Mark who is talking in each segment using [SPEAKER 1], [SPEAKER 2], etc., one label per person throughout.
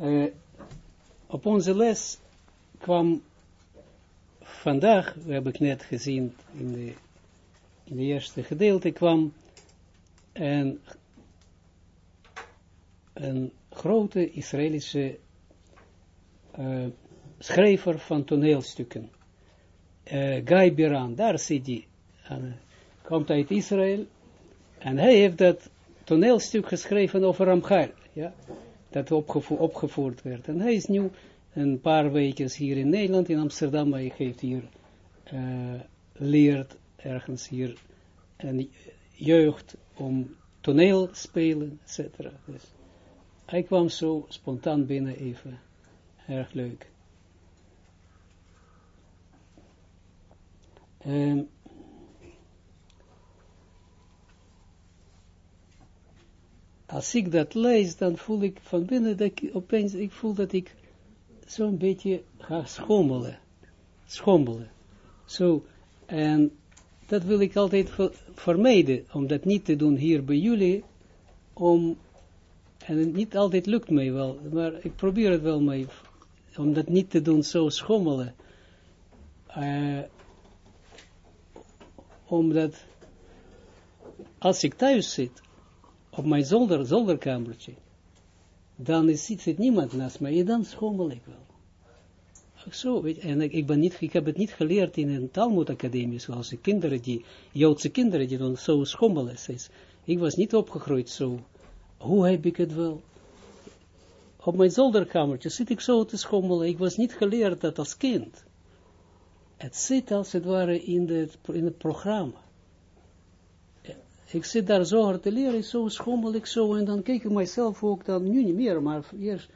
[SPEAKER 1] Uh, op onze les kwam vandaag, we hebben het net gezien in de, in eerste gedeelte, kwam een, een grote Israëlische uh, schrijver van toneelstukken. Uh, Guy Biran, daar zit hij. Uh, komt uit Israël. En hij heeft dat toneelstuk geschreven over Ramchal. Ja, dat opgevo opgevoerd werd. En hij is nu een paar weken hier in Nederland, in Amsterdam. Hij heeft hier uh, leert ergens hier een jeugd om toneel spelen, etc. Dus hij kwam zo spontaan binnen even. Erg leuk. Um, als ik dat lees, dan voel ik van binnen dat ik opeens, ik voel dat ik zo'n beetje ga schommelen. Schommelen. Zo, en dat wil ik altijd vermijden, om dat niet te doen hier bij jullie, om, en niet altijd lukt mij wel, maar ik probeer het wel mee, om dat niet te doen, zo schommelen. Uh, omdat, als ik thuis zit, op mijn zolder, zolderkamertje, dan is, zit niemand naast mij, en dan schommel ik wel. Zo, weet, en ik, ben niet, ik heb het niet geleerd in een Talmud-academie, zoals de kinderen die, Joodse kinderen die dan zo schommelen. Ik was niet opgegroeid zo. Hoe heb ik het wel? Op mijn zolderkamertje zit ik zo te schommelen. Ik was niet geleerd dat als kind. Het zit als het ware in, de, in het programma ik zit daar zo hard te leren, zo schommel ik zo, en dan kijk ik mijzelf ook dan, nu niet meer, maar eerst,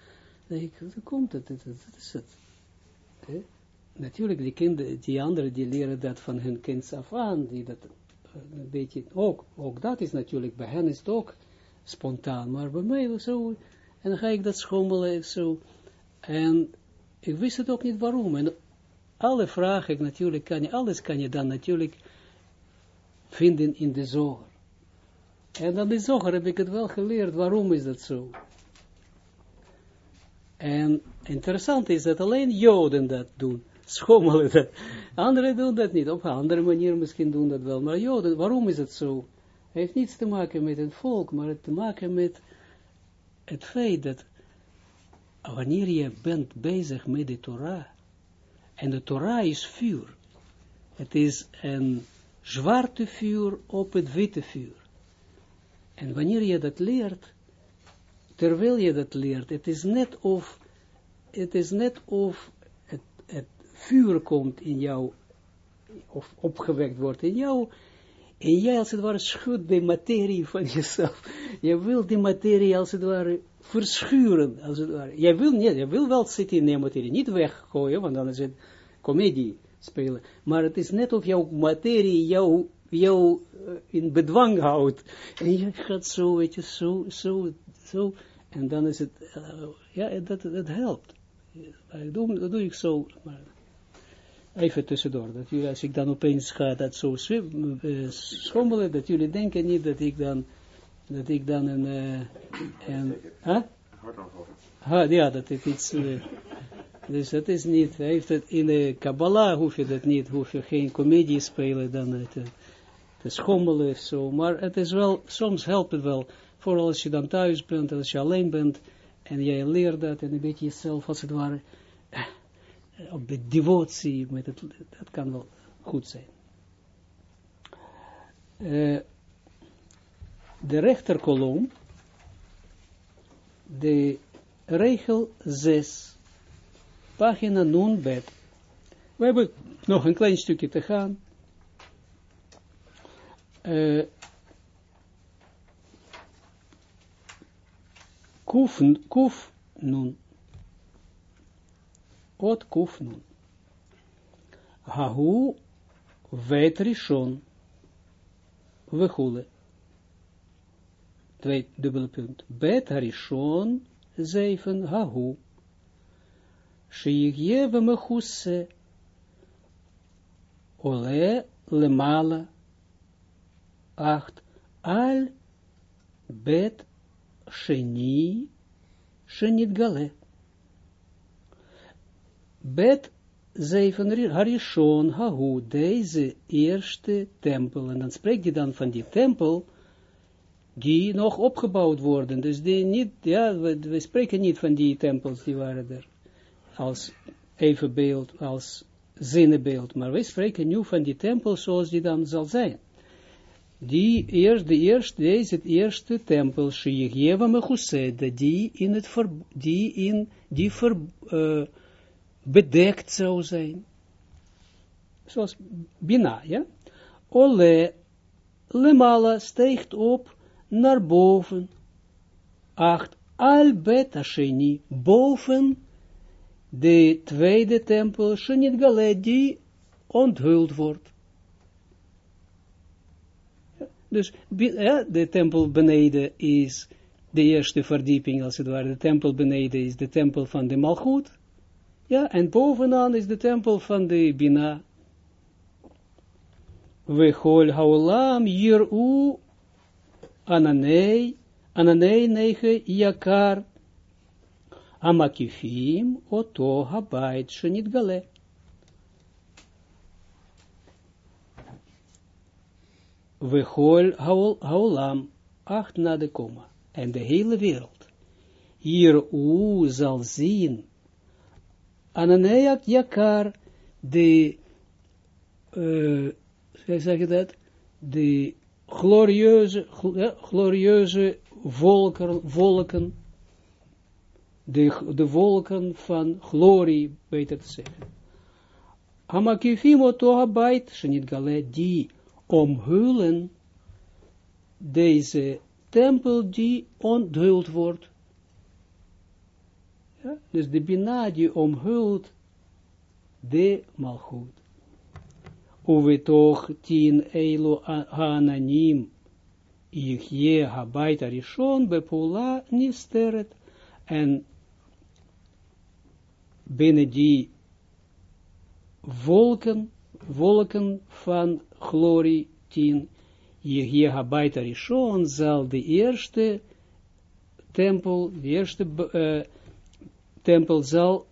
[SPEAKER 1] denk ik, hoe komt het, dat, is het. Natuurlijk, die kinderen, die anderen, die leren dat van hun kind af aan, die dat eh, een beetje, ook, ook dat is natuurlijk, bij hen is het ook spontaan, maar bij mij zo, en dan ga ik dat schommelen, zo, en ik wist het ook niet waarom, en alle vragen, natuurlijk, kan je, alles kan je dan natuurlijk vinden in de zorg. En dan is zoger heb ik het wel geleerd, waarom is dat zo? En interessant is dat alleen Joden dat doen, schommelen dat. Anderen doen dat niet, op een andere manier misschien doen dat wel, maar Joden, waarom is het zo? Het heeft niets te maken met het volk, maar het te maken met het feit dat wanneer je bent bezig met de Torah, en de Torah is vuur, het is een zwarte vuur op het witte vuur. En wanneer je dat leert, terwijl je dat leert, het is net of, het is net of het, het vuur komt in jou, of opgewekt wordt in jou, en jij als het ware schudt de materie van jezelf. Je wil die materie als het ware verschuren, als het ware. Jij wil niet, je wil wel zitten in die materie, niet weggooien, want dan is het comedie spelen. Maar het is net of jouw materie jou jou uh, in bedwang houdt. En je gaat zo, weet je, zo, zo, zo. En dan is het, uh, ja, dat, dat helpt. Dat doe, dat doe ik zo, maar even tussendoor. Dat jullie, als ik dan opeens ga dat zo uh, schommelen, dat jullie denken niet dat ik dan, dat ik dan een, een, huh? Ja, dat is iets, dus dat is niet, heeft het in de Kabbalah hoef je dat niet, hoef je geen comedie spelen dan het, te schommelen of zo, maar het is wel, soms helpt het wel, vooral als je dan thuis bent, als je alleen bent, en jij leert dat, en een beetje jezelf, als het ware, eh, op de devotie, met het, dat kan wel goed zijn. Uh, de rechterkolom, de regel 6, pagina non bed. We hebben nog een klein stukje te gaan uh, kuf, kuf nun. Ot kuf nun. Hahu vet rishon. Wechule. Twee dubbele punt. Bet harishon zeven hahu. Vemechuse. Ole lemala acht al bet sheni shenit gale. Bet zeven harishon hahu, deze eerste tempel. En dan spreekt hij dan van die tempel, die nog opgebouwd worden. Dus die niet, ja, we, we spreken niet van die tempels, die waren er als evenbeeld, als zinnebeeld. Maar wij spreken nu van die tempel zoals die dan zal zijn. Die eerst, de eerste, deze het eerste tempel, Sheyegeva Mechuseda, die in het ver, die in, die ver, uh, bedekt zou zijn. Zoals Bina, ja. Ole, Lemala steekt op naar boven. Acht, al bet boven de tweede tempel, Shenit Gale, die onthuld wordt. Dus ja, de tempel beneden is de eerste verdieping, als het ware. De tempel beneden is de tempel van de Malchut. Ja, en bovenaan is de tempel van de Bina. We hol haolam u ananei, ananei nege yakar Amakifim oto habait shenit gale. Vechol haolam, acht na de komma, en de hele wereld. Hier u zal zien, ananeak jakar, de, uh, zeg je dat, de glorieuze, glorieuze volken, volken de, de wolken van glorie, beter te zeggen. Hamakifim otohabait, shenit gale, die omhullen deze tempel die onthuld wordt. Ja, dus de Bina die omhult de Malchut. Uwe toch tien eilu hananim Yichye habaita rishon bepula nisteret. En binnen die wolken, wolken van glorie tien, hier Habaita Rishon zal de eerste tempel, de eerste uh, tempel zal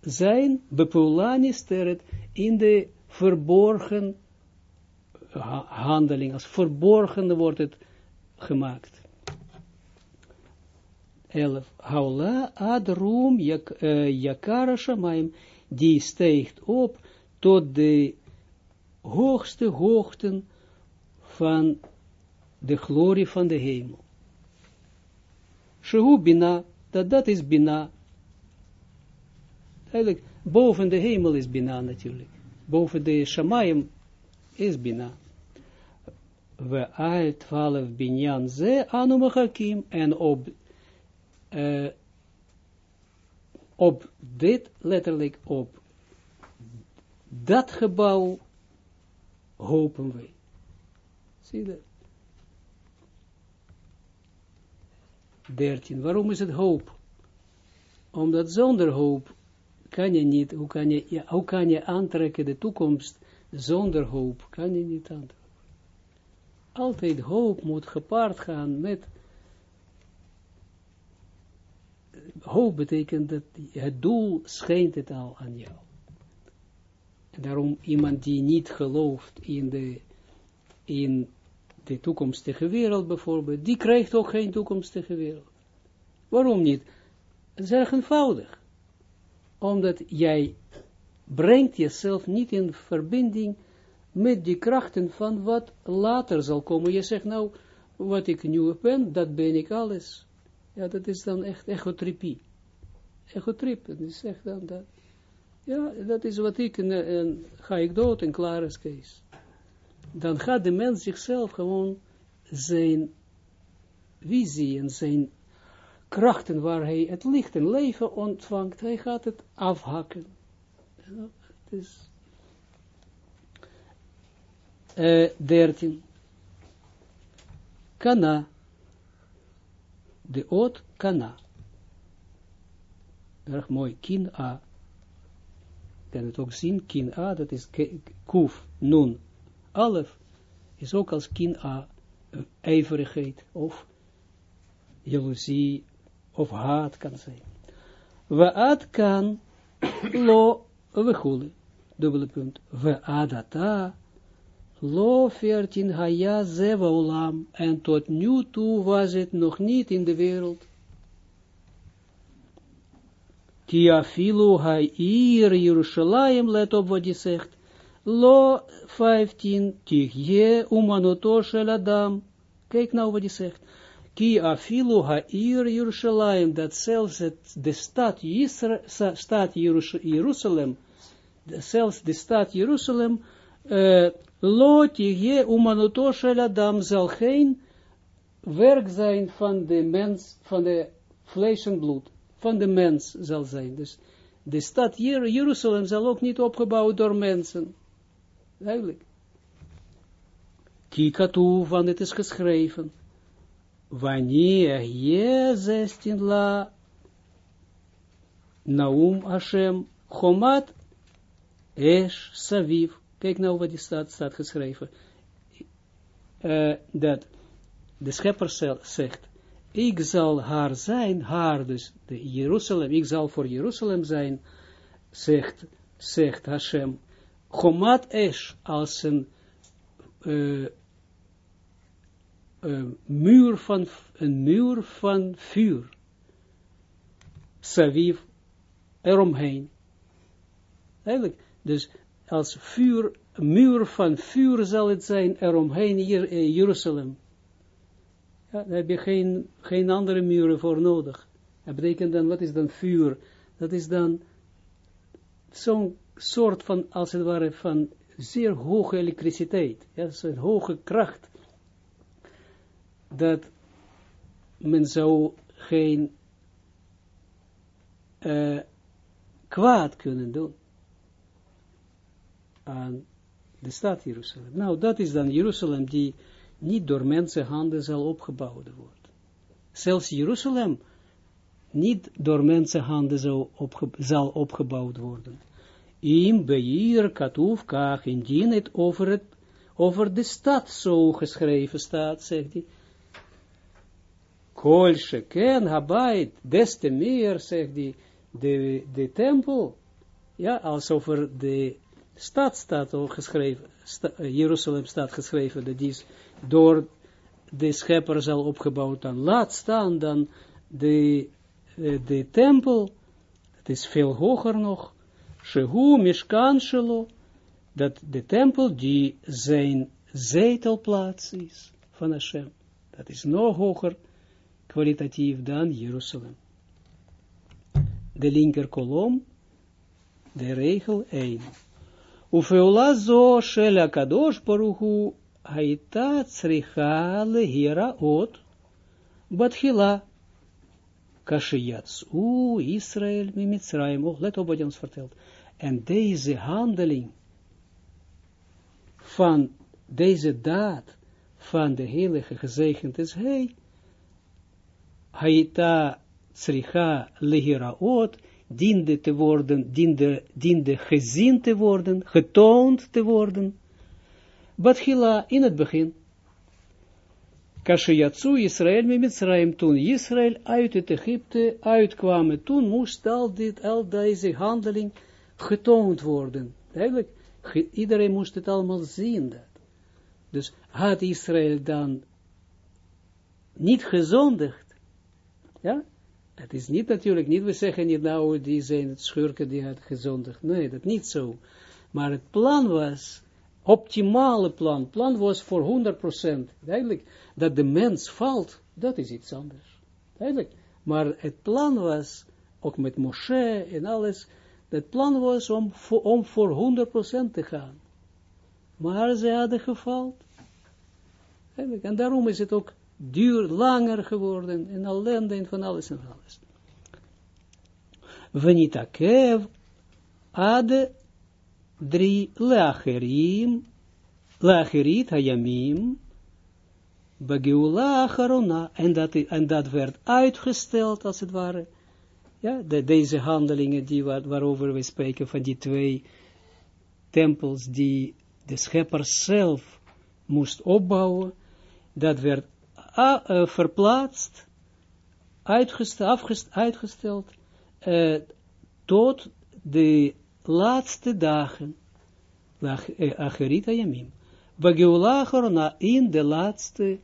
[SPEAKER 1] zijn, Bepulani steret, in de verborgen handeling, als verborgen wordt het gemaakt. 11. Haula adrum jak, uh, yakara shamaim, die steegt op tot de hoogste hoogten van de glorie van de hemel. Shehu bina, dat dat is bina. Eigenlijk, boven de hemel is bina natuurlijk. Boven de shamayim is bina. We al twaalf binyan ze anu en op uh, op dit, letterlijk op dat gebouw hopen wij. Zie je dat? 13. Waarom is het hoop? Omdat zonder hoop kan je niet, hoe kan je, ja, hoe kan je aantrekken de toekomst zonder hoop? Kan je niet aantrekken. Altijd hoop moet gepaard gaan met hoop betekent dat het doel schijnt het al aan jou. Daarom iemand die niet gelooft in de, in de toekomstige wereld bijvoorbeeld, die krijgt ook geen toekomstige wereld. Waarom niet? Het is erg eenvoudig. Omdat jij brengt jezelf niet in verbinding met die krachten van wat later zal komen. Je zegt nou, wat ik nu ben, dat ben ik alles. Ja, dat is dan echt echotrypie. Echotrip, dat is echt dan dat. Ja, dat is wat ik, en, ga ik dood en klaar is Kees. Dan gaat de mens zichzelf gewoon zijn visie en zijn krachten waar hij het licht en leven ontvangt, hij gaat het afhakken. Ja, het is... Uh, 13. Kana de oot kana. Erg mooi, kin a. Kan het ook zien, kin a, dat is kuf, nun. Alef is ook als kin a, ijverigheid, of jaloezie of haat kan zijn. We ad kan lo we dubbele punt. We adata lo veertien haya zeva olam en tot nu toe was het nog niet in de wereld. Ki afilu ha'ir Yerushalayim, let op wat hij zegt, lo 15, tigje umanoto shel adam. Kijk nou wat hij zegt. Ki afilu ha'ir Yerushalayim, dat zelfs de stad, Isra, stad zelfs de stad Jeruzalem, uh, lo tigje umanoto shel adam, zal geen werk zijn van de mens, van de vlees en bloed van de mens zal zijn. Dus de stad hier, Jeruzalem zal ook niet opgebouwd door mensen. Duidelijk. Kikatu, van het is geschreven. Wanneer je 16 la Naum Hashem Chomat Esh Saviv. Kijk nou wat die staat, staat geschreven. Uh, dat de schepper zegt, ik zal haar zijn, haar dus, de Jeruzalem, ik zal voor Jeruzalem zijn, zegt, zegt Hashem, Chomat Esh, als een uh, uh, muur van, een muur van vuur, Saviv, eromheen. Eigenlijk, dus als vuur, muur van vuur zal het zijn, eromheen hier, uh, Jeruzalem. Ja, daar heb je geen, geen andere muren voor nodig. Dat betekent dan, wat is dan vuur? Dat is dan zo'n soort van, als het ware, van zeer hoge elektriciteit. Ja, zo'n hoge kracht. Dat men zou geen uh, kwaad kunnen doen aan de stad Jeruzalem. Nou, dat is dan Jeruzalem die niet door mensenhanden zal opgebouwd worden. Zelfs Jeruzalem niet door mensenhanden zal, zal opgebouwd worden. Im beir katuf kach, indien het over, het over de stad zo geschreven staat, zegt hij. Kol sheken habait, des te meer, zegt hij, de, de tempel, ja, als over de stad staat geschreven, Jeruzalem staat geschreven, dat is door de schepper zal opgebouwd dan laat staan dan de, uh, de tempel, het is veel hoger nog, Shehu Mishkan Shelo, dat de tempel die zijn zetelplaats is van Hashem. Dat is nog hoger kwalitatief dan Jeruzalem. De linker kolom, de regel 1. Ufeula zo shel akadosh baruchu Haita tsricha lehira ot batchila kashiyatsu Israël mimitzraim. Oh, let op wat hij ons vertelt. En deze handeling van deze daad van de heilige gezegend is hij. Haita tsricha lehira ot diende te worden, diende, diende gezien te worden, getoond te worden Batchila in het begin. Kashiyatsu Israël met Mitzrayim toen Israël uit het Egypte uitkwamen, toen moest al dit, al deze handeling getoond worden. Eigenlijk, iedereen moest het allemaal zien. Dat. Dus had Israël dan niet gezondigd, ja, het is niet natuurlijk, niet we zeggen niet nou, die zijn het schurken die had gezondigd, nee, dat niet zo. Maar het plan was, optimale plan. Plan was voor 100%. Duidelijk, dat de mens valt, dat is iets anders. Duidelijk. Maar het plan was, ook met Moshe en alles, het plan was om, om voor 100% te gaan. Maar ze hadden gefaald. En daarom is het ook duur, langer geworden, en ellende en van alles en alles. Venitakev, ade drie lacherim, lacherit hayamim, bageula acharona, en dat, en dat werd uitgesteld, als het ware, ja, de, deze handelingen die, waar, waarover we spreken, van die twee tempels, die de schepper zelf moest opbouwen, dat werd uh, verplaatst uitgesteld, afgest, uitgesteld uh, tot de laatste dagen, Acherita Yamim. Bageula Chorona in de laatste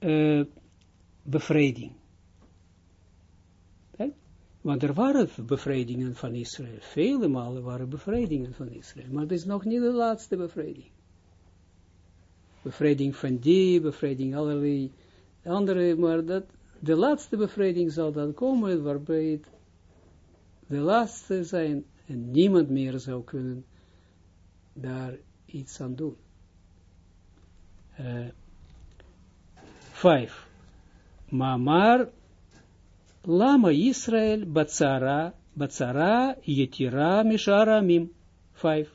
[SPEAKER 1] uh, bevrijding. Want er waren bevrijdingen van Israël. Vele malen waren bevrijdingen van Israël. Maar het is nog niet de laatste bevrijding. Bevrijding van die, bevrijding allerlei andere. Maar dat, de laatste bevrijding zal dan komen waarbij het de laatste zijn en niemand meer zou kunnen daar iets aan doen. Uh. Maar, maar Lama Israël Batsara, Batsara Yetira Mishara Mim. Vijf.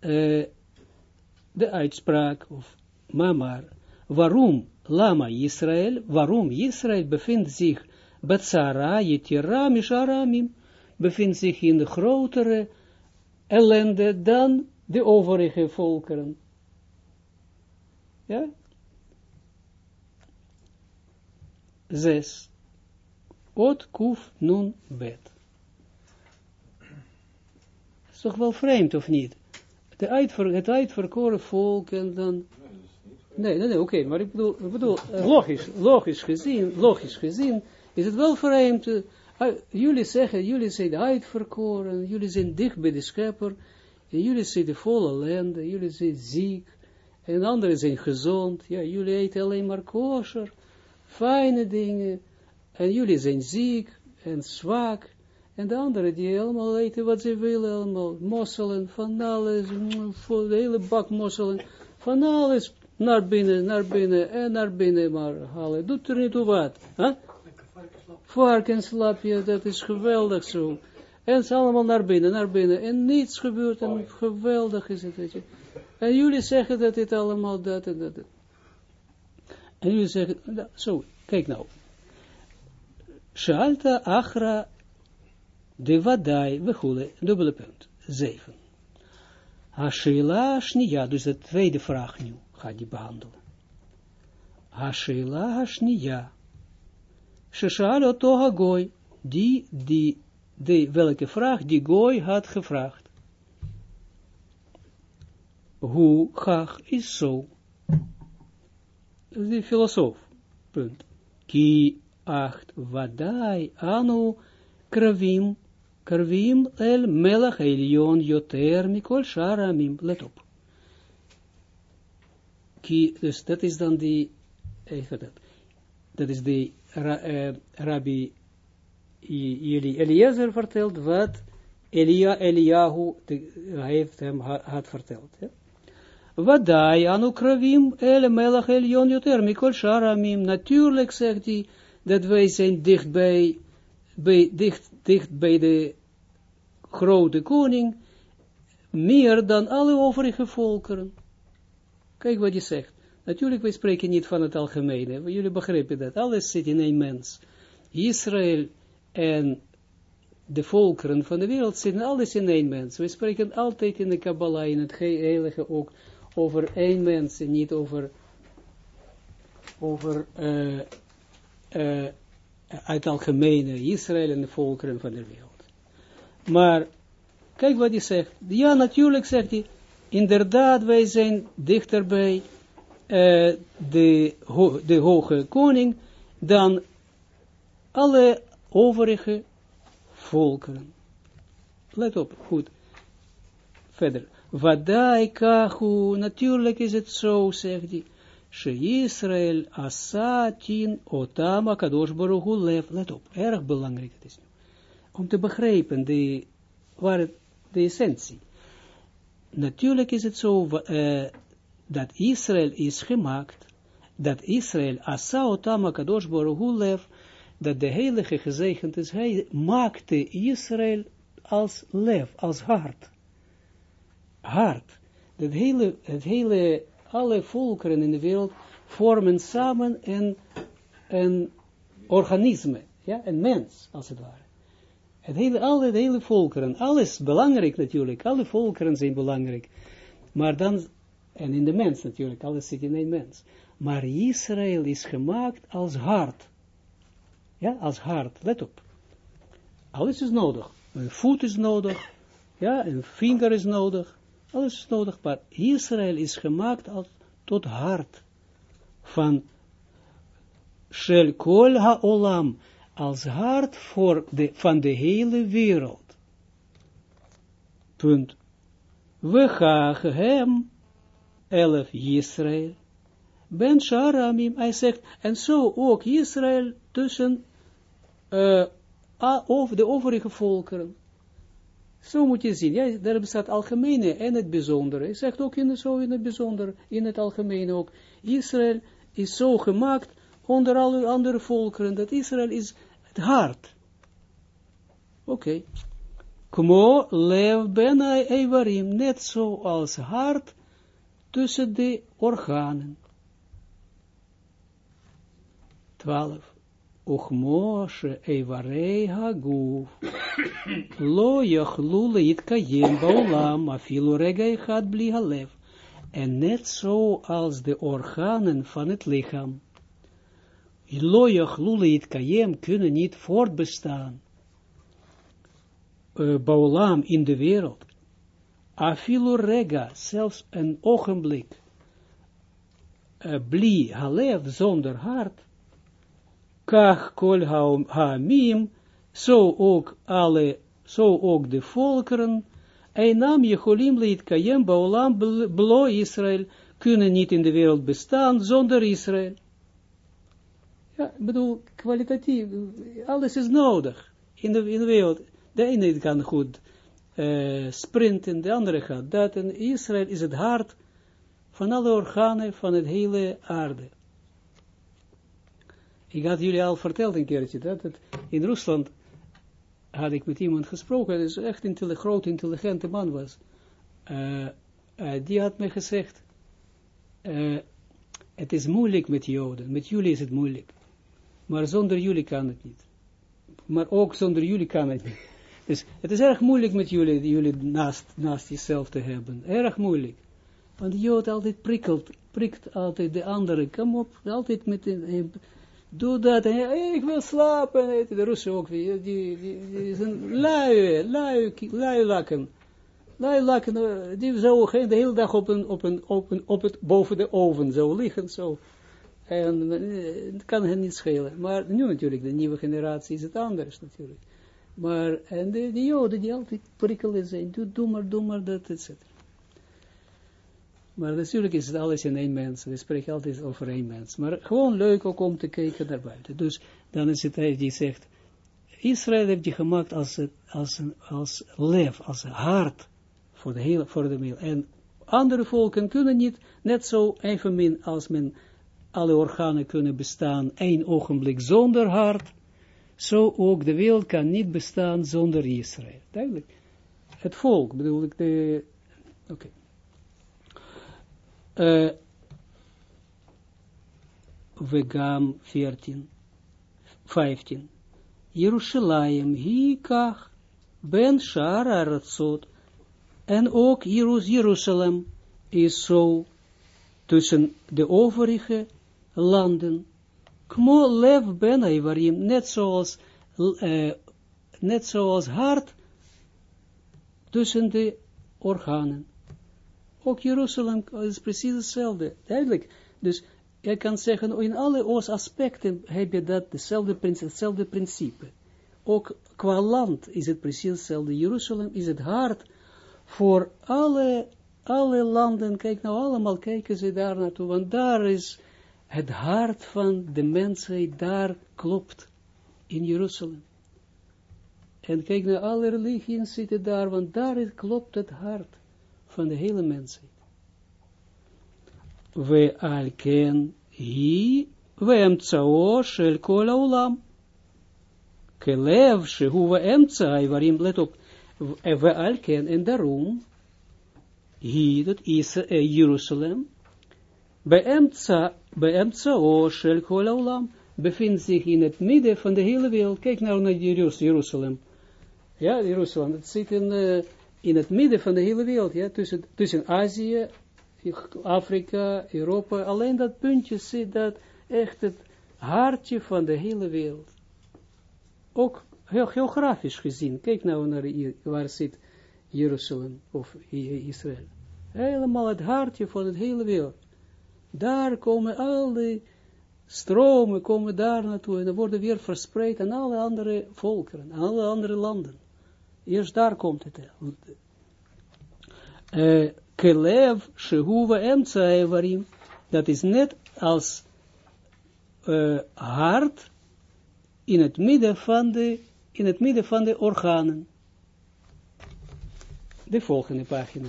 [SPEAKER 1] Uh, de uitspraak, of mamar, waarom Lama Israël, waarom Israël bevindt zich Batsara Yetira Mishara Mim, bevindt zich in de grotere ellende dan de overige volkeren. Ja, zes. Ot kuf nun bet. Is toch wel vreemd, of niet? De uitver, het uitverkoren volk en dan... Nee, nee, nee, oké, maar ik bedoel, ik bedoel uh, logisch, logisch gezien, logisch gezien, is het wel vreemd. Uh, jullie zeggen, jullie zijn uitverkoren, jullie zijn dicht bij de schepper, en jullie zijn volle ellende, jullie zijn ziek, en anderen zijn gezond, ja, jullie eten alleen maar kosher fijne dingen, en jullie zijn ziek en zwak, en de anderen die allemaal eten wat ze willen, allemaal mosselen, van alles, voor de hele bak mosselen, van alles naar binnen, naar binnen en naar binnen maar halen. Doet er niet toe wat. Huh? Varkenslapje, dat is geweldig zo. En ze allemaal naar binnen, naar binnen. En niets gebeurt en geweldig is het, weet je. En jullie zeggen dat dit allemaal dat en dat. En jullie zeggen, nou, zo, kijk nou. Shalta achra de vadai, dubbele punt, zeven. Hashila shniya, dus de tweede vraag nu, gaat die behandelen. Hashila. Sheshalo toha goy, die, die, de, welke vraag die goy had gevraagd. Hoe gach is zo de filosoof. Punt. Ki acht vadai anu kravim, kravim el melach elion yoter mikol sharamim. Let op. Ki, dus dat is dan die, dat is de uh, rabbi Eliezer vertelt wat Elia, Eliahu heeft hem had verteld. Ja? Wadai anu kravim ele melach elion joter mikol sharamim. Natuurlijk zegt hij dat wij zijn dicht bij, bij, dicht, dicht bij de grote koning, meer dan alle overige volkeren. Kijk wat je zegt. Natuurlijk, wij spreken niet van het algemene. Jullie begrijpen dat. Alles zit in één mens. Israël en de volkeren van de wereld zitten alles in één mens. We spreken altijd in de Kabbalah, in het heilige ook, over één mens en niet over, over uh, uh, uit algemene Israël en de volkeren van de wereld. Maar, kijk wat hij zegt. Ja, natuurlijk zegt hij, inderdaad, wij zijn dichterbij uh, de, de hoge koning dan alle overige volkeren. Let op, goed. Verder. Wadai kahu, natuurlijk is het zo, zegt hij. She Israël asatin otama kadosh baruchu lef. Let op, erg belangrijk het is nu. Om te begrijpen de, waar het, de essentie. Natuurlijk is het zo uh, dat Israël is gemaakt, dat Israël asa otama kadosh baruchu lef, dat de heilige gezegend is, hij maakte Israël als lef, als hart hart. Het hele, het hele, alle volkeren in de wereld vormen samen een, een organisme, ja, een mens, als het ware. Het hele, alle, het hele volkeren, alles belangrijk natuurlijk, alle volkeren zijn belangrijk, maar dan, en in de mens natuurlijk, alles zit in een mens. maar Israël is gemaakt als hart. Ja, als hart, let op. Alles is nodig. Een voet is nodig, ja, een vinger is nodig, alles is nodig, maar Israël is gemaakt als, tot hart van Shel Kol HaOlam, als hart van de hele wereld. Punt. We gaan hem, elf Israël, ben Sharamim, hij zegt, en zo ook Israël tussen over de overige volkeren. Zo moet je zien, ja, daar bestaat algemene en het bijzondere. Hij zegt ook in, zo in het bijzondere, in het algemene ook. Israël is zo gemaakt onder alle andere volkeren, dat Israël is het hart. Oké. Okay. Kmo lev ben evarim, net zoals hart tussen de organen. 12. Uchmoshe Eivarei Haguf. Lo yachlu leitkayem baulam, afilu rega echad bli. En net zo als de organen van het lichaam. Lo yachlu leitkayem kunnen niet voortbestaan. Uh, baulam in de wereld. Afilu rega, zelfs een ogenblik. Uh, bli halev, zonder hart kach kol haamim, zo ook alle, zo ook de volkeren, Einam Jeholim leit kayem baolam blo Israël, kunnen niet in de wereld bestaan zonder Israël. Ja, bedoel, kwalitatief, alles is nodig in de, in de wereld. De ene kan goed uh, sprinten, de andere gaat dat, en Israël is het hart van alle organen van het hele aarde. Ik had jullie al verteld een keertje, dat het in Rusland had ik met iemand gesproken, is echt een groot intelligente man was. Uh, uh, die had me gezegd, het is moeilijk met Joden, met jullie is het moeilijk. Maar zonder jullie kan het niet. Maar ook zonder jullie kan het niet. Dus het is erg moeilijk met jullie, jullie naast, naast jezelf te hebben. Erg moeilijk. Want de Jood altijd prikkelt, prikt altijd de andere. Kom op, altijd met een, doe dat, en hey, ik wil slapen, de Russen ook die, die, die zijn lui, lui, lui lakken, lui lakken, eh, die zo de hele dag op, een, op, een, op, op het, boven de oven zo liggen, zo, en eh, het kan hen niet schelen, maar nu natuurlijk, de nieuwe generatie is het anders natuurlijk, maar, en de, de joden die altijd prikkelen zijn, doe, doe maar, doe maar dat, et cetera. Maar natuurlijk is het alles in één mens. We spreken altijd over één mens. Maar gewoon leuk ook om te kijken naar buiten. Dus dan is het hij die zegt, Israël heeft je gemaakt als, als, als leef, als hart voor de hele, voor de wereld. En andere volken kunnen niet, net zo evenmin als men alle organen kunnen bestaan, één ogenblik zonder hart, zo ook de wereld kan niet bestaan zonder Israël. Duidelijk. Het volk, bedoel ik, de, oké. Uh, Vegam 14, 15. Jerusalem, hikach, ben Shara Ratzot. En ook Jeruzalem is zo tussen de overige landen. Kmo lev ben Ivarim, net zoals, uh, net zoals hart tussen de organen. Ook Jeruzalem is precies hetzelfde. Duidelijk. Dus je kan zeggen, in alle aspecten heb je dat hetzelfde principe. Ook qua land is het precies hetzelfde. Jeruzalem is het hart voor alle, alle landen. Kijk nou allemaal, kijken ze daar naartoe. Want daar is het hart van de mensheid, daar klopt. In Jeruzalem. En kijk naar alle religies zitten daar, want daar klopt het hart van de hele mensheid. We alken hi we shel kol haolam. Kelev shehu we emtsa, waarin let op, we alken en daarom, beemtsao shel kol haolam, bevindt zich in het midden van de hele wereld. Kijk nou naar Jeruzalem. Ja, Jeruzalem, het zit in... In het midden van de hele wereld, ja, tussen, tussen Azië, Afrika, Europa, alleen dat puntje zit dat echt het hartje van de hele wereld. Ook geografisch gezien, kijk nou naar waar zit Jeruzalem of Israël. Helemaal het hartje van het hele wereld. Daar komen al die stromen komen daar naartoe en dan worden weer verspreid aan alle andere volkeren, aan alle andere landen. Eerst daar komt het. Uh, Kelev, Shehuva, Emtsa, Evarim. Dat is net als uh, hart in het midden van de, in het midden van de organen. De volgende pagina.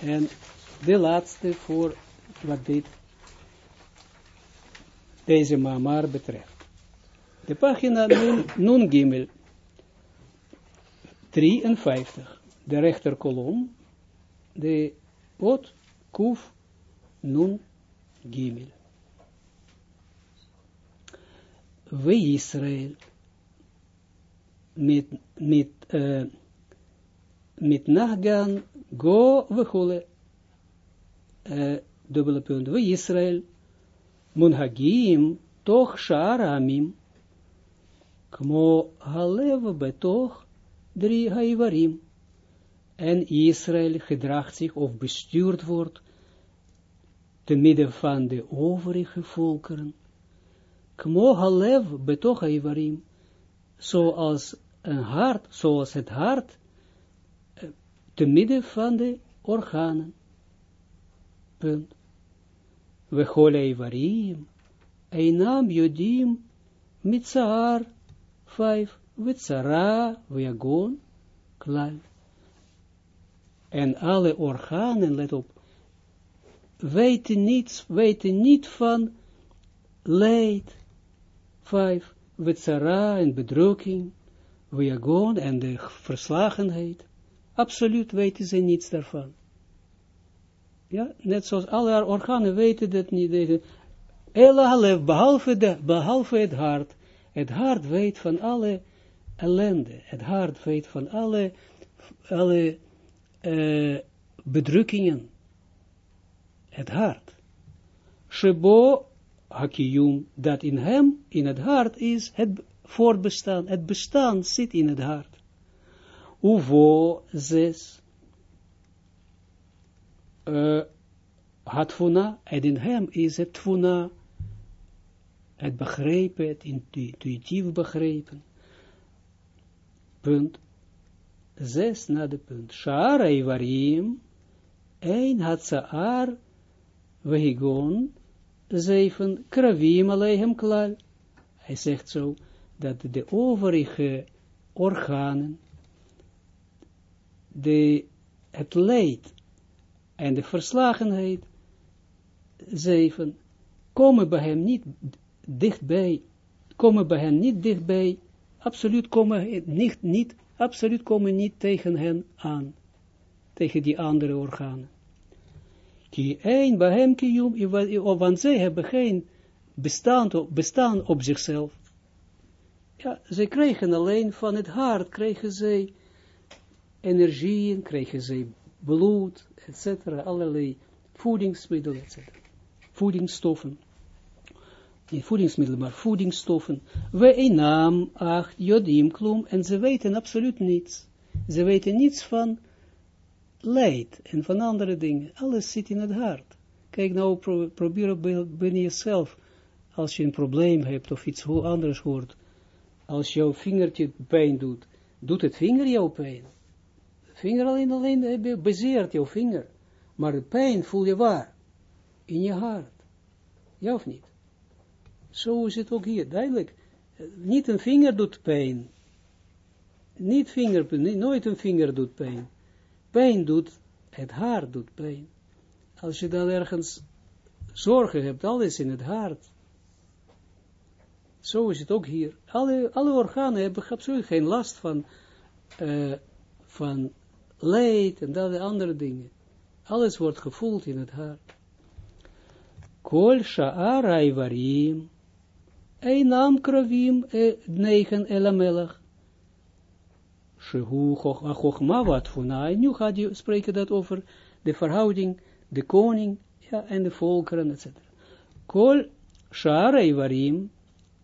[SPEAKER 1] En de laatste voor wat dit, deze mamar betreft. De pagina Nun, Gimel 53, de rechterkolom, de Ot Kuf Nun Gimel. We Israël met, met, uh, met Nagan Go dubbele punt we Israël Munhagim toch Sharamim Kmo Halev betoch drie Haivarim en Israël gedraagt zich of bestuurd wordt te midden van de overige volkeren. Kmo halev betoch Ivarim, zoals een hart, zoals het hart, te midden van de organen. Punt. We chole Ivarim, Einam Jodim, Mitzaar, vijf, Witzara, Viagon, Klal en alle organen, let op, weten niets, weten niet van leed. Vijf, wetzara en bedrukking, weagon en de verslagenheid. Absoluut weten ze niets daarvan. Ja, net zoals alle organen weten dat niet. Ella behalve, de, behalve het hart. Het hart weet van alle ellende. Het hart weet van alle, alle uh, bedrukkingen, het hart. Shebo hakiyum, dat in hem, in het hart is, het voortbestaan, het bestaan zit in het hart. Uvo zes, uh, het funa, en in hem is het funa, het begrepen, het intuïtief begrepen. Punt zes na de punt. Shara Ivarim, een Hatsaar, Vehigon, zeven Kravim Alehem Klal. Hij zegt zo, dat de overige organen, de, het leed en de verslagenheid, zeven, komen bij hem niet dichtbij, komen bij hem niet dichtbij, absoluut komen niet, niet absoluut komen niet tegen hen aan, tegen die andere organen. Ki een bahem kiyum, want zij hebben geen bestaan, bestaan op zichzelf. Ja, zij krijgen alleen van het hart, krijgen zij energieën, krijgen zij bloed, etc., allerlei voedingsmiddelen, etc., voedingsstoffen niet voedingsmiddelen, maar voedingsstoffen, we naam acht jodim klum, en ze weten absoluut niets. Ze weten niets van leid en van andere dingen. Alles zit in het hart. Kijk nou, probeer binnen jezelf, als je een probleem hebt of iets anders hoort, als jouw vingertje pijn doet, doet het vinger jou pijn. Vinger alleen, alleen bezeert jouw vinger, maar de pijn voel je waar? In je hart. Ja of niet? Zo is het ook hier, duidelijk. Niet een vinger doet pijn. Niet vinger, nooit een vinger doet pijn. Pijn doet, het haar doet pijn. Als je dan ergens zorgen hebt, alles in het hart. Zo is het ook hier. Alle, alle organen hebben absoluut geen last van, uh, van leed en dat andere dingen. Alles wordt gevoeld in het hart. Kol sha'ara ivarim Einam kravim negen elamelach. Shehu chochma wat funa. En nu gaat je spreken dat over de verhouding, de koning, ja, en de volkeren, etc. Kol shara ivarim,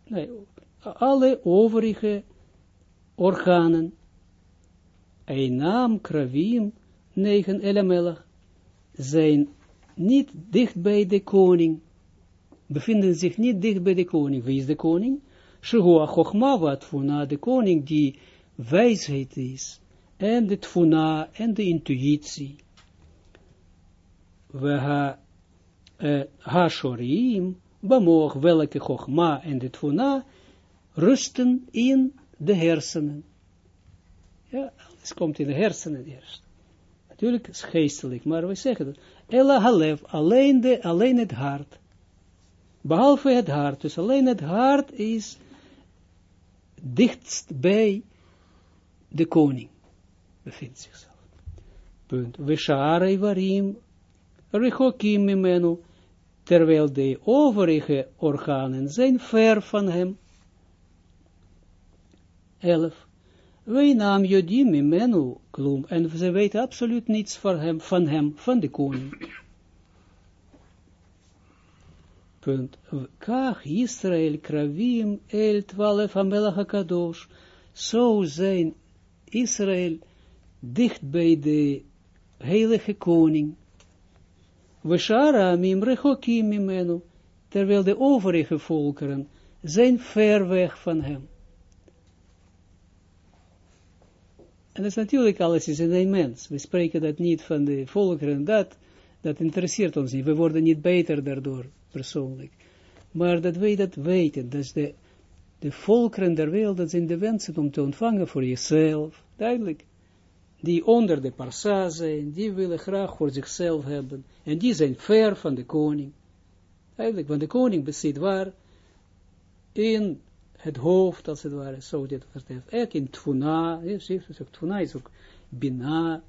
[SPEAKER 1] nee, alle overige organen, Einam kravim, negen elemelach, zijn niet dicht bij de koning, bevinden zich niet dicht bij de koning. Wie is de koning? Shehua Chochma wat de koning die wijsheid is, en de Tfuna, en de intuïtie. We ha, uh, ha shorim, bamoch, welke Chochma en de Tfuna, rusten in de hersenen. Ja, alles komt in de hersenen eerst. Natuurlijk is geestelijk, maar we zeggen dat. Ella halev, alleen, de, alleen het hart. Behalve het hart, dus alleen het hart is dichtst bij de koning. Bevindt zichzelf. Punt. Veshara ivarim, rechokim mimenu, terwijl de overige organen zijn ver van hem. 11. Wij naam jodim mimenu klum, en ze weten absoluut niets van hem, van hem, van de koning. Punt. Kach Israël kravim el twaalf amelach kadosh. Zo zijn Israël dicht bij de heilige koning. Veshara mim rechokim mimenu, terwijl de overige volkeren zijn ver weg van hem. En dat is natuurlijk alles is in een mens. We spreken dat niet van de volkeren, dat, dat interesseert ons niet. We worden niet beter daardoor, persoonlijk. Maar dat wij dat weten, dat is de, de volkeren der wereld, dat zijn de wensen om te ontvangen voor jezelf, duidelijk. Die onder de parsa zijn, die willen graag voor zichzelf hebben. En die zijn ver van de koning. Duidelijk, want de koning bezit waar in het hoofd, als het ware, zo dit vertelt. Ook in Tfuna, je dus Tfuna is ook Bina.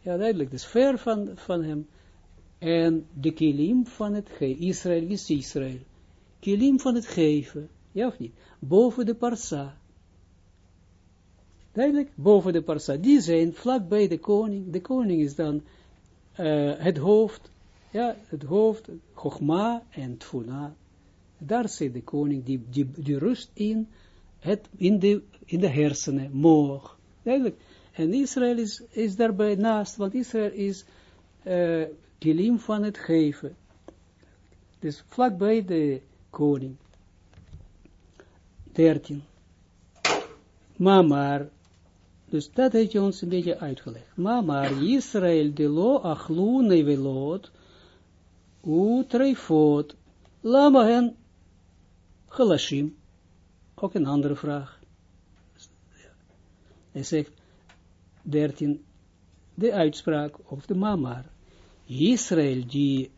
[SPEAKER 1] Ja, duidelijk, dus ver van, van hem. En de kilim van het geven, Israël is Israël. Kilim van het geven, ja of niet? Boven de parsa. Duidelijk, boven de parsa. Die zijn vlakbij de koning. De koning is dan uh, het hoofd, ja, het hoofd, Chogma en Tfuna daar zit de koning, die, die, rust in, het, in, de, in de hersenen, moog. En Israël is, daarbij naast, want Israël is uh, kilim van het geven. Dus vlakbij de koning. 13. Maar, dus dat heeft je ons een beetje uitgelegd. Maar, Israël de lo achlu nevelot, u treifot, lama hen Gelashim. Ook een andere vraag. Hij zegt, 13, de uitspraak of de mamar. Israël die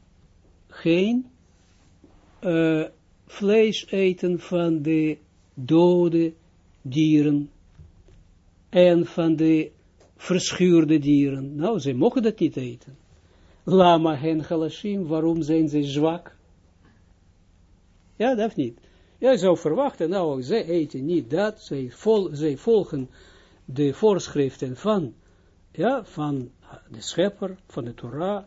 [SPEAKER 1] geen uh, vlees eten van de dode dieren en van de verschuurde dieren. Nou, ze mogen dat niet eten. Lama hen galashim, waarom zijn ze zwak? Ja, dat niet. Jij zou verwachten, nou, zij eten niet dat, zij, vol, zij volgen de voorschriften van, ja, van de schepper, van de Torah.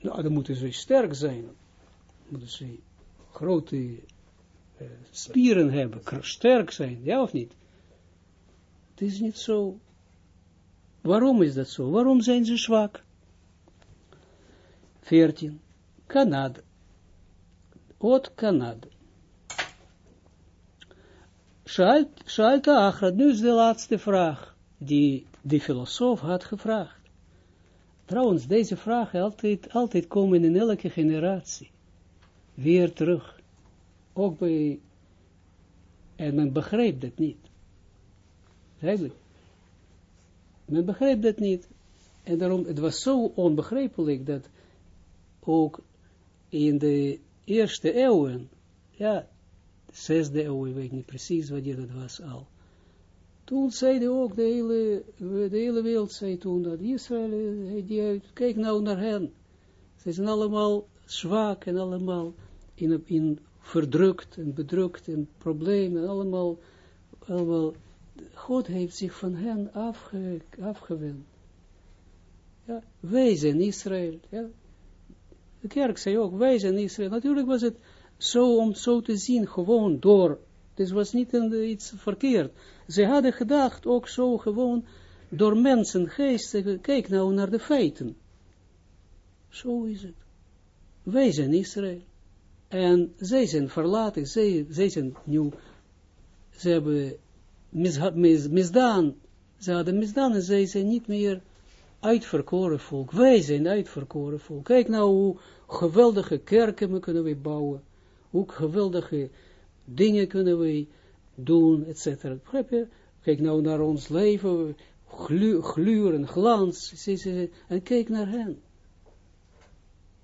[SPEAKER 1] Nou, dan moeten ze sterk zijn. Moeten ze grote uh, spieren hebben, sterk zijn, ja of niet? Het is niet zo. Waarom is dat zo? Waarom zijn ze zwak? 14. Kanad. Ot Kanad. Shalta Achra, nu is de laatste vraag die de filosoof had gevraagd. Trouwens, deze vragen altijd, altijd komen in elke generatie. Weer terug. Ook bij, en men begrijpt dat niet. Eigenlijk. Men begrijpt dat niet. En daarom, het was zo onbegrijpelijk dat ook in de eerste eeuwen, ja, zesde eeuw, ik weet niet precies wanneer dat was al. Toen zeiden ook de hele, de hele wereld, zei toen dat Israël, die, kijk nou naar hen. Ze zijn allemaal zwak en allemaal in, in verdrukt en bedrukt en problemen, allemaal, allemaal, God heeft zich van hen afge, afgewend. Ja, wij zijn Israël. Ja. De kerk zei ook, wij zijn Israël. Natuurlijk was het zo om zo te zien, gewoon door. Dus was niet een, iets verkeerd. Ze hadden gedacht, ook zo gewoon, door mensen, geesten, kijk nou naar de feiten. Zo is het. Wij zijn Israël. En zij zijn verlaten, zij, zij zijn nieuw, ze hebben mis, mis, misdaan, ze hadden misdaan en zij zijn niet meer uitverkoren volk. Wij zijn uitverkoren volk. Kijk nou hoe geweldige kerken we kunnen we bouwen, hoe geweldige dingen kunnen we doen, etc. Kijk nou naar ons leven, glu gluren, glans, en kijk naar hen.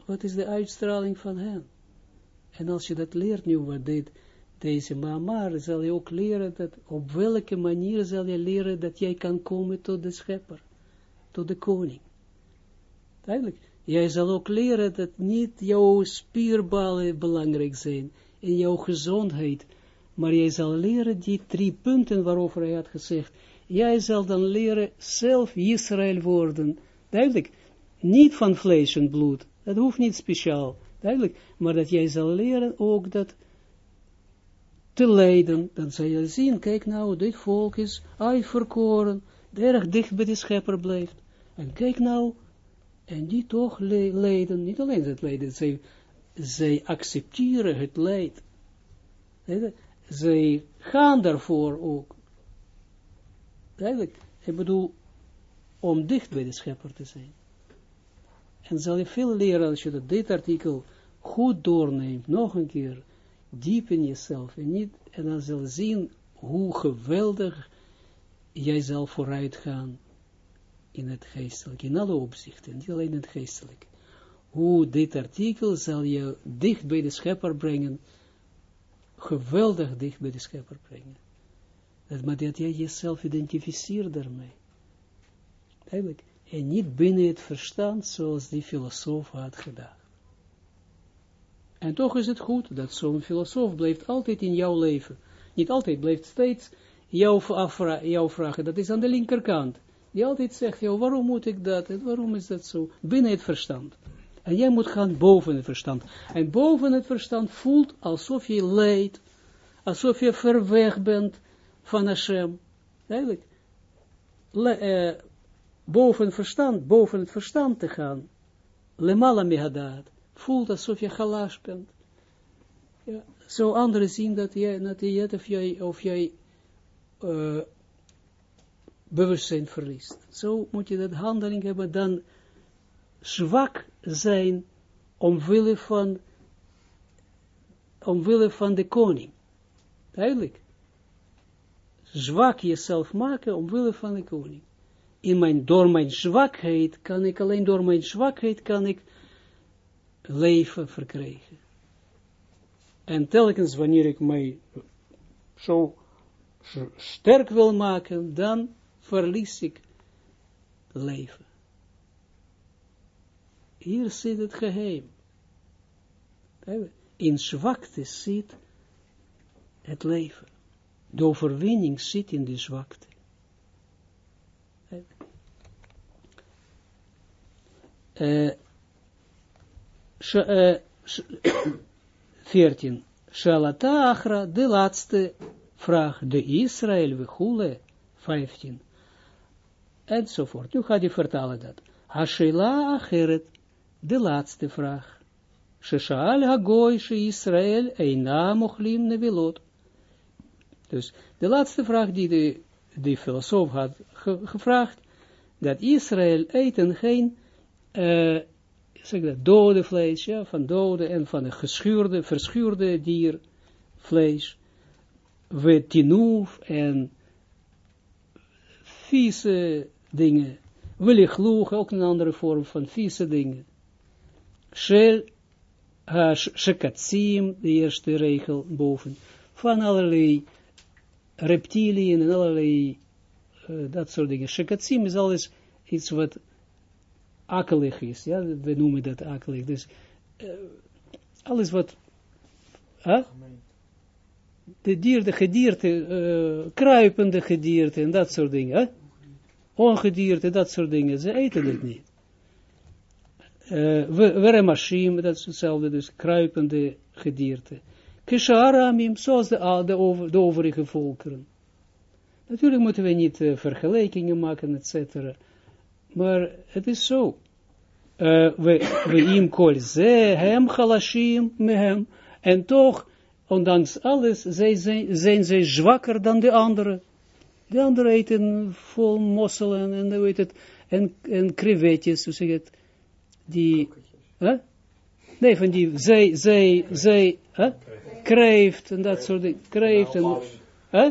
[SPEAKER 1] Wat is de uitstraling van hen? En als je dat leert nu, wat deze mamar, zal je ook leren dat, op welke manier zal je leren dat jij kan komen tot de schepper, tot de koning. Duidelijk. Jij zal ook leren dat niet jouw spierballen belangrijk zijn, in jouw gezondheid, maar jij zal leren die drie punten waarover hij had gezegd, jij zal dan leren zelf Israël worden, duidelijk, niet van vlees en bloed, dat hoeft niet speciaal, duidelijk, maar dat jij zal leren ook dat te leiden, dan zal je zien, kijk nou, dit volk is uitverkoren, erg dicht bij de schepper blijft, en kijk nou, en die toch le niet alleen het lijden, zij, zij accepteren het leid, zij gaan daarvoor ook, duidelijk, ik bedoel, om dicht bij de schepper te zijn. En zal je veel leren als je dat, dit artikel goed doorneemt, nog een keer, diep in jezelf, en, niet, en dan zal je zien hoe geweldig jij zal vooruit gaan in het geestelijke, in alle opzichten, niet alleen in het geestelijke. Hoe dit artikel zal je dicht bij de schepper brengen, geweldig dicht bij de schepper brengen. Dat, maar dat jij jezelf identificeert daarmee. Eigenlijk. En niet binnen het verstand, zoals die filosoof had gedaan. En toch is het goed dat zo'n filosoof blijft altijd in jouw leven. Niet altijd, blijft steeds jouw, jouw vragen. Dat is aan de linkerkant. Die altijd zegt, joh, waarom moet ik dat? En waarom is dat zo? Binnen het verstand. En jij moet gaan boven het verstand. En boven het verstand voelt alsof je leidt. Alsof je ver weg bent van Hashem. Eigenlijk. Le, eh, boven verstand, boven het verstand te gaan. Lemala mihadat. Voelt alsof je galas bent. Ja, zo anderen zien dat jij, dat jij, of jij, of jij uh, bewustzijn verliest. Zo moet je dat handeling hebben, dan zwak zijn omwille van, omwille van de koning. Duidelijk. Zwak jezelf maken omwille van de koning in mijn, door mijn zwakheid kan ik, alleen door mijn zwakheid kan ik leven verkrijgen. En telkens wanneer ik mij zo sterk wil maken, dan verlies ik leven. Hier zit het geheim. In zwakte zit het leven. De overwinning zit in de zwakte. 14. Shalata Achra, de laatste vraag, de Israël, we 15. Enzovoort. Nu gaat hij vertalen dat. Hashela Acheret, de laatste vraag. Sheshaal Hagoy, She Israël, Eina Mochlim Nevilot. Dus de laatste vraag die de, de filosoof had gevraagd, dat Israël eten geen uh, zeg dat, dode vlees, ja, van dode en van een geschuurde, verschuurde dier, vlees, we tinoef en vieze dingen, willigloeg, ook een andere vorm van vieze dingen. Shel, shekatsim, de eerste regel boven, van allerlei reptiliën en allerlei, uh, dat soort dingen. Shekatsim is alles iets wat akelig is, ja, we noemen dat akelig, dus uh, alles wat, huh? de dier, de gedierte, uh, kruipende gedierte en dat soort dingen, hè? Ongedierte, dat soort dingen, ze eten het niet. Veremashim, dat is hetzelfde, dus kruipende gedierte. Kisharamim, zoals de, over, de overige volkeren. Natuurlijk moeten we niet uh, vergelijkingen maken, etc. Maar het is zo. Uh, we im kol ze hem halashim mehem. En toch, ondanks alles, zij zijn, zijn zij zwakker dan de anderen. De anderen eten vol mosselen en, weet het, en, en crevetjes, hoe zeg het, die, hè? Nee, van die, zij, zij, zij, hè? Kreeft en dat soort dingen, kreeft en, hè?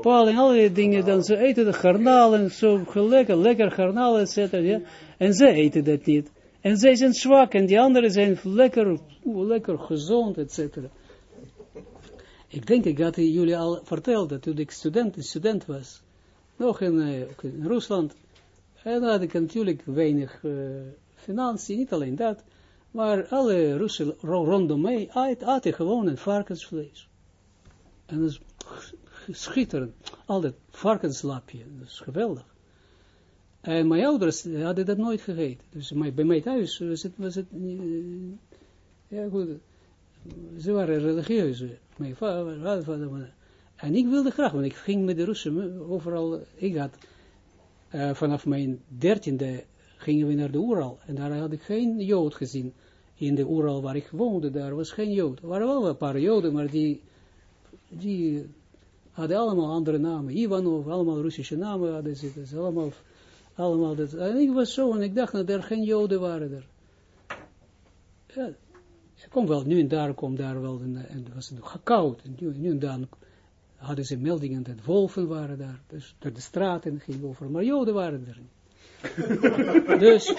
[SPEAKER 1] Paling, allerlei dingen, dan ze eten de garnalen, zo lekker, lekker garnalen, et cetera, ja? En zij eten dat niet. En zij zijn zwak, en die anderen zijn lekker, lekker gezond, et cetera. Ik denk, ik had jullie al verteld, dat toen ik student, student was, nog in, in Rusland, en dan had ik natuurlijk weinig uh, financiën, niet alleen dat, maar alle Russen rondom mij aten gewoon een varkensvlees. En dat is schitterend. Altijd varkenslapje, dat is geweldig. En mijn ouders hadden dat nooit gegeten. Dus bij mij thuis was het, was het uh, ja goed, ze waren religieus. Mijn vader, en ik wilde graag, want ik ging met de Russen overal, ik had uh, vanaf mijn dertiende gingen we naar de Oeral. En daar had ik geen Jood gezien. In de Oeral waar ik woonde, daar was geen Jood. Er waren wel een paar Joden, maar die, die hadden allemaal andere namen. Ivanov, allemaal Russische namen hadden ze. Dus allemaal, allemaal dat. En ik was zo, en ik dacht dat er geen Joden waren er. Ja, er komt wel, nu en daar komt daar wel, en, het was nog koud. En nu, nu en dan hadden ze meldingen dat wolven waren daar. Dus door de straten ging over, maar Joden waren er niet. dus,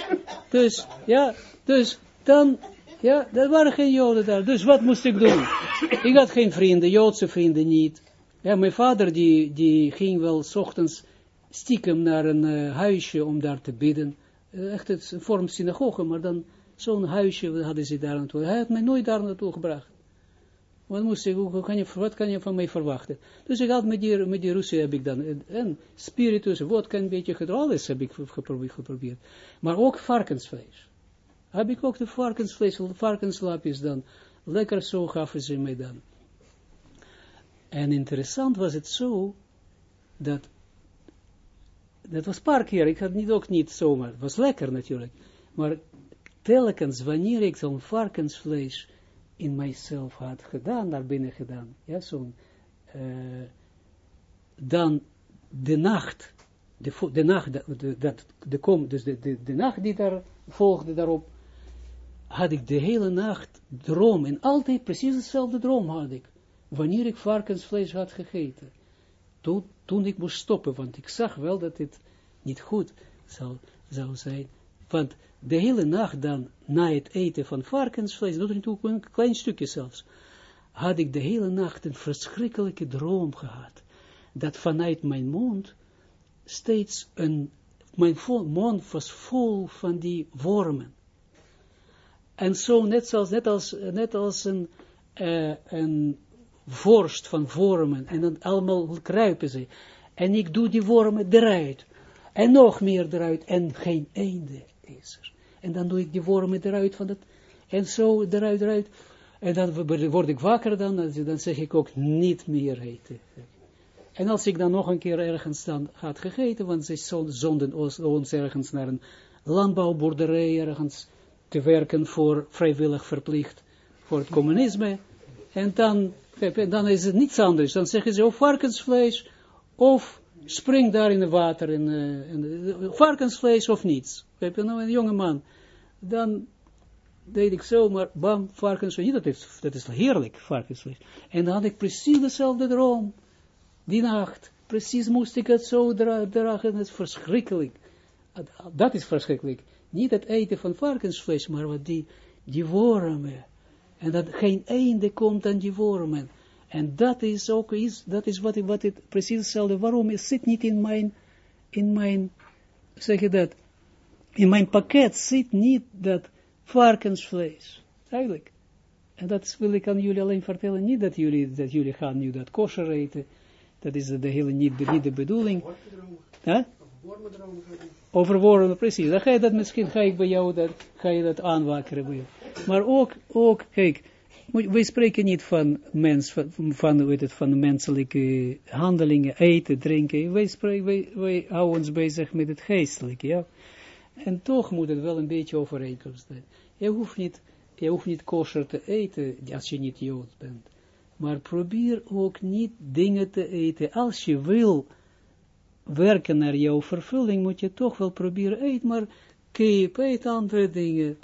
[SPEAKER 1] dus, ja, dus dan, ja, er waren geen Joden daar. Dus wat moest ik doen? Ik had geen vrienden, Joodse vrienden niet. Ja, mijn vader die, die ging wel s ochtends stiekem naar een uh, huisje om daar te bidden. Uh, echt een vorm synagoge, maar dan zo'n huisje hadden ze daar naartoe. Hij had mij nooit daar naartoe gebracht. Wat, moest ik, hoe kan je, wat kan je van mij verwachten? Dus ik had met die, met die Russen heb ik dan, en spiritus, vodka een beetje alles heb ik geprobeerd. Maar ook varkensvlees. Heb ik ook de varkensvlees, varkenslapjes dan, lekker zo gaven ze mij dan. En interessant was het zo, dat, dat was een paar keer, ik had niet ook niet zomaar, het was lekker natuurlijk, maar telkens wanneer ik zo'n varkensvlees in mijzelf had gedaan, naar binnen gedaan, ja, zo'n, uh, dan de nacht, de, de nacht, dat, de, kom, dus de, de, de nacht die daar volgde daarop, had ik de hele nacht droom, en altijd precies hetzelfde droom had ik, wanneer ik varkensvlees had gegeten. Toen, toen ik moest stoppen, want ik zag wel dat het niet goed zou, zou zijn, want de hele nacht dan, na het eten van varkensvlees, er toe een klein stukje zelfs, had ik de hele nacht een verschrikkelijke droom gehad, dat vanuit mijn mond steeds een, mijn mond was vol van die wormen. En zo net, zoals, net, als, net als een, uh, een vorst van wormen, en dan allemaal kruipen ze. En ik doe die wormen eruit, en nog meer eruit, en geen einde is er. En dan doe ik die wormen eruit van het, en zo eruit, eruit. En dan word ik wakker dan, dan zeg ik ook niet meer eten. En als ik dan nog een keer ergens dan had gegeten, want ze zonden ons ergens naar een landbouwboerderij ergens te werken voor vrijwillig verplicht voor het communisme. En dan, dan is het niets anders. Dan zeggen ze of varkensvlees of spring daar in het water, in, uh, in varkensvlees of niets. Heb je nou een jonge man, dan deed ik zo, maar bam, varkensvlees, dat is, dat is heerlijk, varkensvlees. En dan had ik precies dezelfde droom, die nacht, precies moest ik het zo dragen, dat is verschrikkelijk. Dat is verschrikkelijk. Niet het eten van varkensvlees, maar wat die, die wormen. En dat geen einde komt aan die wormen. En dat is ook is, dat is wat, wat het precies hetzelfde. Waarom het zit niet in mijn, in mijn, zeg je dat, in mijn pakket zit niet dat varkensvlees. Eigenlijk. En dat wil ik aan jullie alleen vertellen. Niet dat jullie, dat jullie gaan nu dat kosher eten. Dat is de hele niet, niet de bedoeling. Huh? Precies. Dan ga je dat misschien, ga ik bij jou, dat, ga je dat aanwakkeren. Bij maar ook, ook, kijk, wij spreken niet van mens, van, van, het, van menselijke handelingen, eten, drinken. Wij, spreken, wij houden ons bezig met het geestelijke, ja. En toch moet het wel een beetje overeenkomst zijn. Je hoeft niet, je hoeft niet kosher te eten als je niet Jood bent. Maar probeer ook niet dingen te eten. Als je wil werken naar jouw vervulling, moet je toch wel proberen eten, maar kip, eet andere dingen,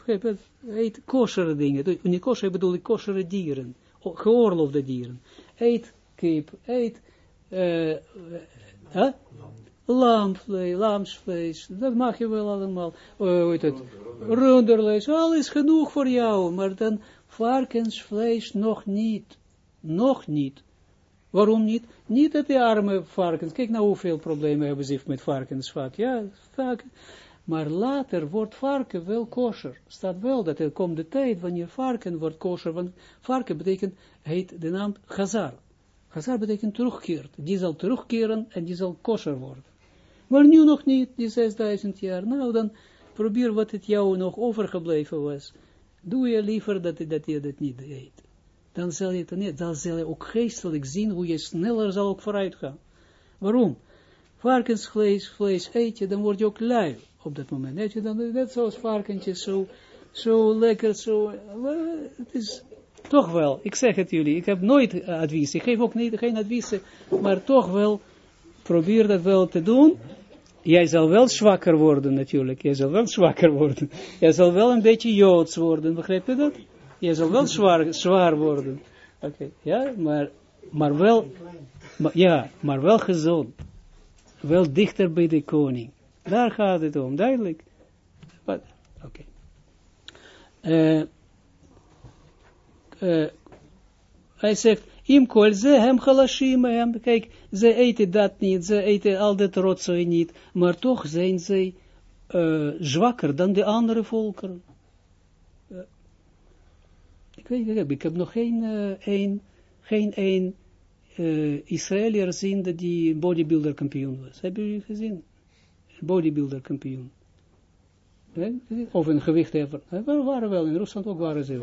[SPEAKER 1] eet kosher dingen. Niet kosher bedoel ik kosher dieren, geoorloofde dieren. Eet kip, eet uh, uh, lamvlees, lamsvlees, dat mag je wel allemaal, uh, weet het, rundervlees, alles genoeg voor jou, maar dan varkensvlees nog niet, nog niet. Waarom niet? Niet dat de arme varkens, kijk nou hoeveel problemen hebben ze met varkens vaak, ja, vaak, maar later wordt varken wel kosher, staat wel dat er komt de tijd wanneer varken wordt kosher, want varken betekent, heet de naam Chazar. Chazar betekent terugkeert, die zal terugkeren en die zal kosher worden. Maar nu nog niet, die 6000 jaar. Nou, dan probeer wat het jou nog overgebleven was. Doe je liever dat, dat je dat niet eet. Dan zal je, niet, dan zal je ook geestelijk zien hoe je sneller zal ook vooruit gaan. Waarom? Varkensvlees vlees eet je, dan word je ook lui op dat moment. Eet je dan net zoals varkentjes, zo, zo lekker, zo, het is toch wel, ik zeg het jullie, ik heb nooit advies, ik geef ook niet, geen adviezen, maar toch wel, probeer dat wel te doen, jij zal wel zwakker worden natuurlijk, jij zal wel zwakker worden. Jij zal wel een beetje joods worden, begrijp je dat? Jij zal wel zwaar, zwaar worden. Oké, ja, maar, maar wel, ja, maar wel gezond. Wel dichter bij de koning. Daar gaat het om, duidelijk. Oké. Okay. Uh, uh, hij zegt, Im kol ze hem galashim hem. Kijk, ze eten dat niet, ze eten al dat rotzooi niet, maar toch zijn zij uh, zwakker dan de andere volkeren. Ik weet niet, ik heb nog geen uh, een, geen een uh, Israëliër gezien dat die bodybuilder kampioen was. Hebben jullie gezien? Bodybuilder kampioen. Of een gewichtheffer. We waren wel, in Rusland ook waren ze.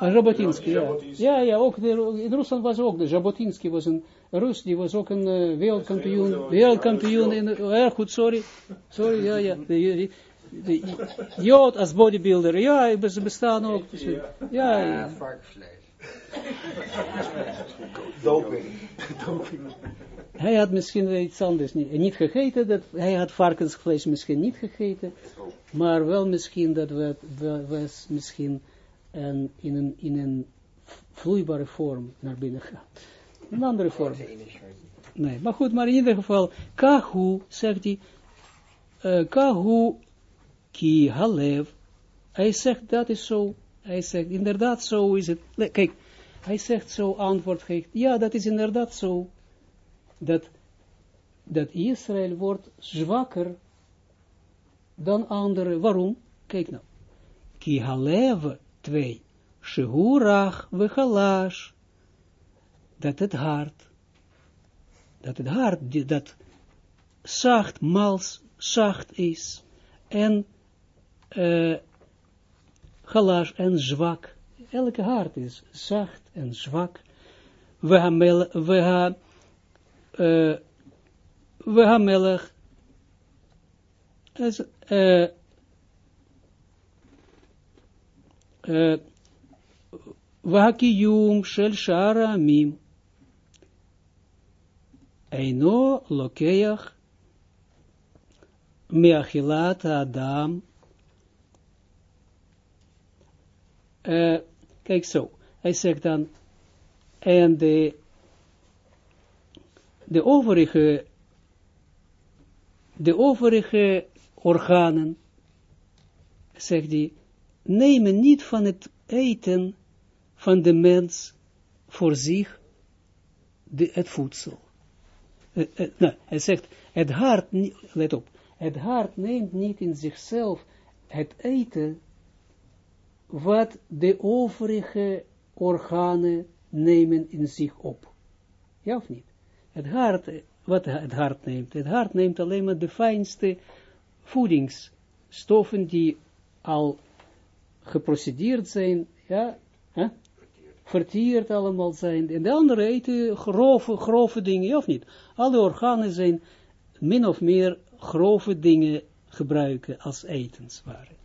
[SPEAKER 1] Jabotinsky, ja. Ja, ja, ook de, in Rusland was ook de Jabotinsky was een Rus, die was ook een uh, wereldkampioen, wereldkampioen, in, erg goed, sorry, sorry, ja, ja, de, de, Jood als bodybuilder, ja, ze bestaan ook, ja, ja. Doping. Hij had misschien iets anders niet, niet gegeten, dat, hij had varkensvlees misschien niet gegeten, maar wel misschien dat we, was misschien en in een, in een vloeibare vorm naar binnen gaan. Een andere vorm. Nee, maar goed, maar in ieder geval, kahu, zegt hij, uh, kahu ki halev, hij zegt dat is zo, hij zegt inderdaad zo is het, kijk, hij zegt zo, antwoord geeft, ja dat is inderdaad zo, dat, dat Israël wordt zwakker dan anderen, waarom? Kijk nou, ki halev, Twee. Shehurach vechalash. Dat het hart. Dat het hart, dat zacht, mals, zacht is. En uh, en zwak. Elke hart is zacht en zwak. We gaan we gaan uh, we gaan melech. Uh, Vakiyum shel shara mim. Eino meachilat adam. Uh, kijk zo, hij zegt dan, en de, de overige, de overige organen, zegt hij, nemen niet van het eten van de mens voor zich de, het voedsel. Uh, uh, nou, hij zegt, het hart, let op, het hart neemt niet in zichzelf het eten wat de overige organen nemen in zich op. Ja of niet? Het hart, wat het hart neemt. Het hart neemt alleen maar de fijnste voedingsstoffen die al geprocedeerd zijn, ja, hè? verteerd allemaal zijn. En de andere eten grove, grove dingen, of niet? Alle organen zijn min of meer grove dingen gebruiken als etenswaren.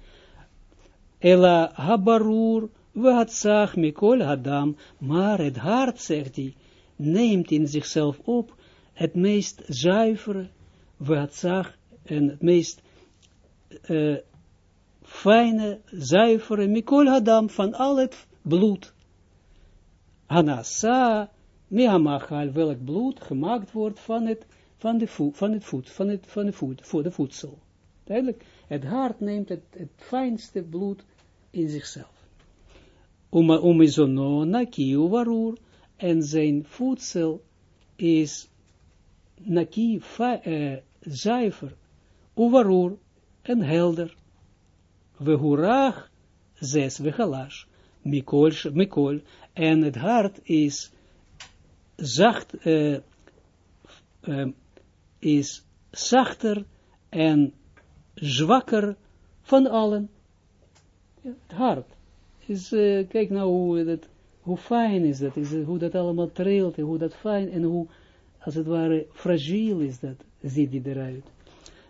[SPEAKER 1] Ela habarur, we had zag mikol hadam, maar het hart, zegt hij, neemt in zichzelf op het meest zuivere, we had zag, en het meest uh, fijne, zuivere, mikol hadam, van al het bloed. Hanasa, mihamachal, welk bloed gemaakt wordt van het, van de voet, van het voet, van het, van de voet, voor de voedsel. Duidelijk, het hart neemt het, fijnste bloed in zichzelf. Umizono naki uvarur, en zijn voedsel is naki, uh, zuiver, uvarur, en helder. Vehurach, zes vechalash, mikol, mikol, en het hart is zacht, uh, uh, is zachter en zwakker van allen. Het hart. Is, kijk nou hoe, dat, hoe fijn is dat, is, hoe dat allemaal trilt, hoe dat fijn, en hoe, als het ware, fragiel is dat, ziet die eruit.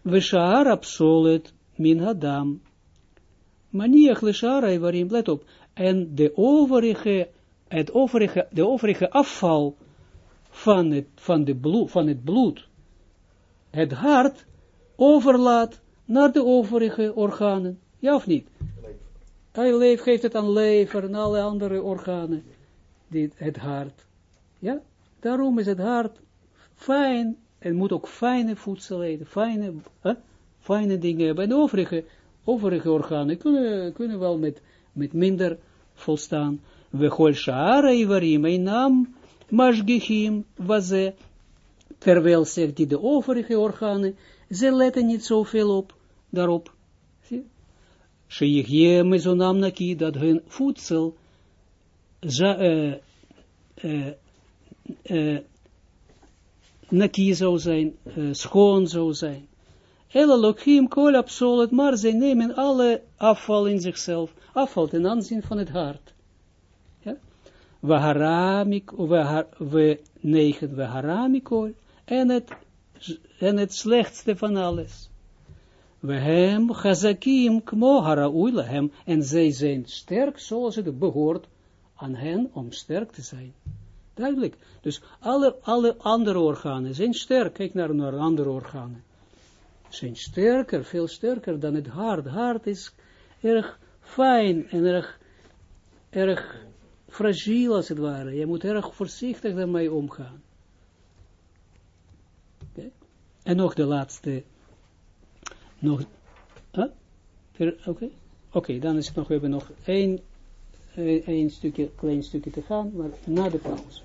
[SPEAKER 1] We shaar absolut min hadam. Maniach le waarin, let op, en de overige, het overige, de overige afval van het, van, de bloed, van het bloed, het hart, overlaat naar de overige organen. Ja of niet? Hij leef, geeft het aan lever en alle andere organen. Dit, het hart. Ja? Daarom is het hart fijn en moet ook fijne voedsel eten. Fijne, fijne dingen hebben. En de overige, overige organen kunnen, kunnen wel met, met minder volstaan. We gol shara ivarim einam mashgichim waze. Terwijl zegt die de overige organen, ze letten niet zoveel op, daarop. Sheyichje mezonam naki, dat hun voedsel za, uh, uh, uh, naki zou zijn, schoon zou zijn. Hele lokhim kol absolut, maar zij nemen alle afval in zichzelf, afval ten aanzien van het hart. Ja? We haramik, we negen, we haramikol, en het, en het slechtste van alles. We hem chazakim en zij zijn sterk zoals het behoort aan hen om sterk te zijn. Duidelijk. Dus alle, alle andere organen zijn sterk. Kijk naar, naar andere organen. Zijn sterker, veel sterker dan het hart. Hart is erg fijn en erg, erg fragiel als het ware. Je moet erg voorzichtig daarmee omgaan. En nog de laatste. Nog. Huh? Oké. Okay. dan is het nog, we hebben nog één, één stukje, klein stukje te gaan, maar na de pauze.